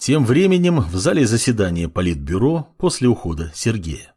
Тем временем в зале заседания Политбюро после ухода Сергея.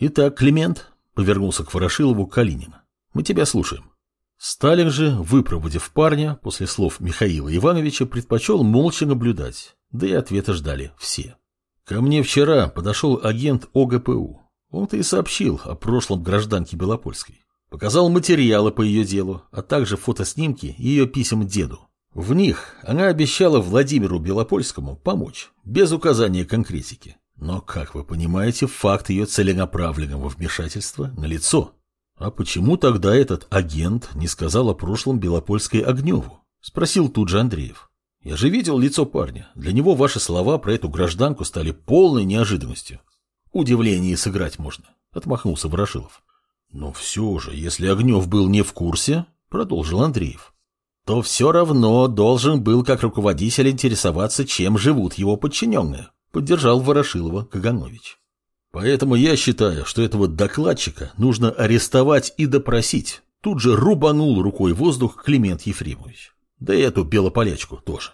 «Итак, Климент», — повернулся к Ворошилову Калинин, — «мы тебя слушаем». Сталин же, выпроводив парня, после слов Михаила Ивановича, предпочел молча наблюдать, да и ответа ждали все. Ко мне вчера подошел агент ОГПУ. Он-то и сообщил о прошлом гражданке Белопольской. Показал материалы по ее делу, а также фотоснимки ее писем деду. В них она обещала Владимиру Белопольскому помочь, без указания конкретики. Но, как вы понимаете, факт ее целенаправленного вмешательства налицо. А почему тогда этот агент не сказал о прошлом Белопольской Огневу? Спросил тут же Андреев. Я же видел лицо парня. Для него ваши слова про эту гражданку стали полной неожиданностью. Удивление сыграть можно, отмахнулся Ворошилов. Но все же, если Огнев был не в курсе, продолжил Андреев, то все равно должен был как руководитель интересоваться, чем живут его подчиненные, поддержал Ворошилова Каганович. Поэтому я считаю, что этого докладчика нужно арестовать и допросить. Тут же рубанул рукой воздух Климент Ефремович. Да и эту белополячку тоже.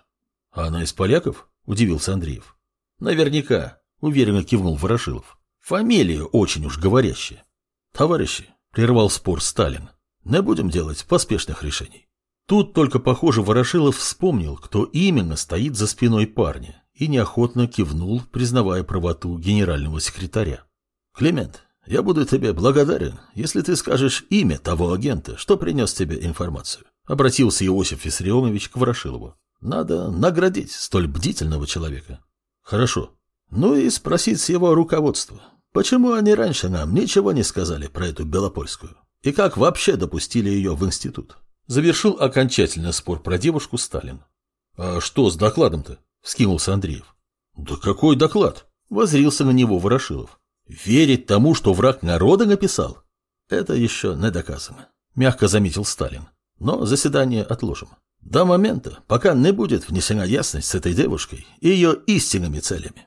А она из поляков? Удивился Андреев. Наверняка, уверенно кивнул Ворошилов. Фамилия очень уж говорящая. Товарищи, прервал спор Сталин, не будем делать поспешных решений. Тут только, похоже, Ворошилов вспомнил, кто именно стоит за спиной парня, и неохотно кивнул, признавая правоту генерального секретаря. «Климент, я буду тебе благодарен, если ты скажешь имя того агента, что принес тебе информацию», обратился Иосиф Виссарионович к Ворошилову. «Надо наградить столь бдительного человека». «Хорошо. Ну и спросить с его руководства, почему они раньше нам ничего не сказали про эту Белопольскую, и как вообще допустили ее в институт?» Завершил окончательно спор про девушку Сталин. «А что с докладом-то?» — вскинулся Андреев. «Да какой доклад?» — возрился на него Ворошилов. «Верить тому, что враг народа написал? Это еще не доказано», — мягко заметил Сталин. «Но заседание отложим. До момента, пока не будет внесена ясность с этой девушкой и ее истинными целями».